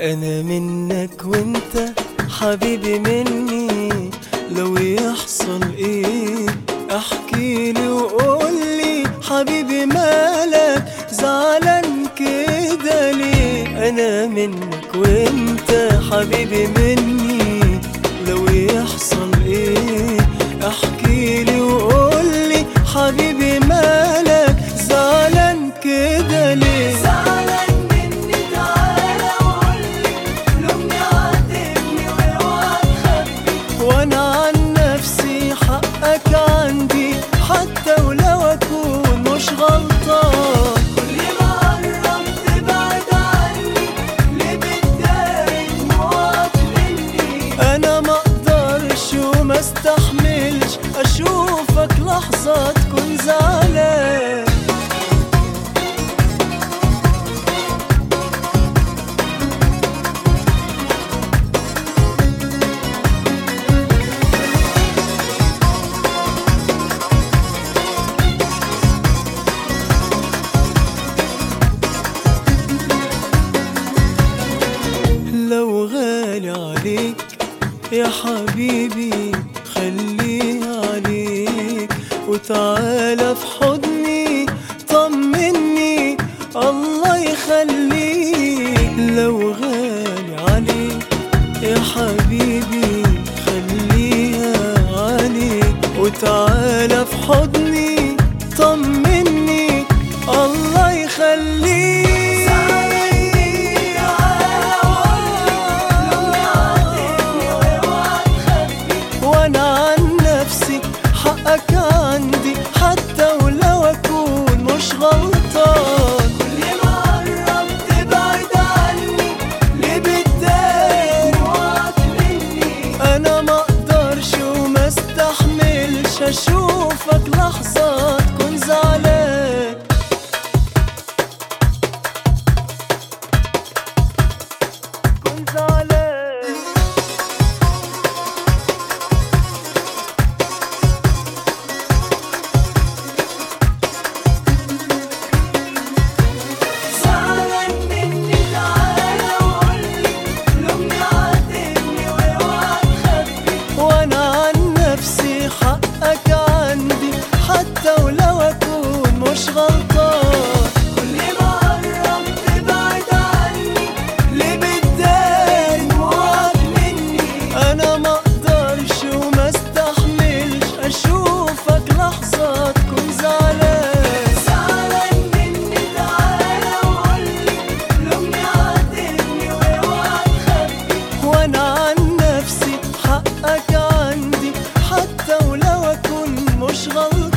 أنا منك وأنت حبيبي مني. لو يحصل إيه احكي لي وقول لي حبيبي مالك زعلان كده ليه؟ أنا منك وأنت حبيبي مني. لو يحصل إيه احكي لي وقول استحملش أشوفك لحظة تكون زعلان. يا حبيبي خليها عليك. وتعالى في حضني طمني. الله يخليك. لو غالي عليك يا حبيبي خليها عليك. وتعالى ولو أكون مش غلط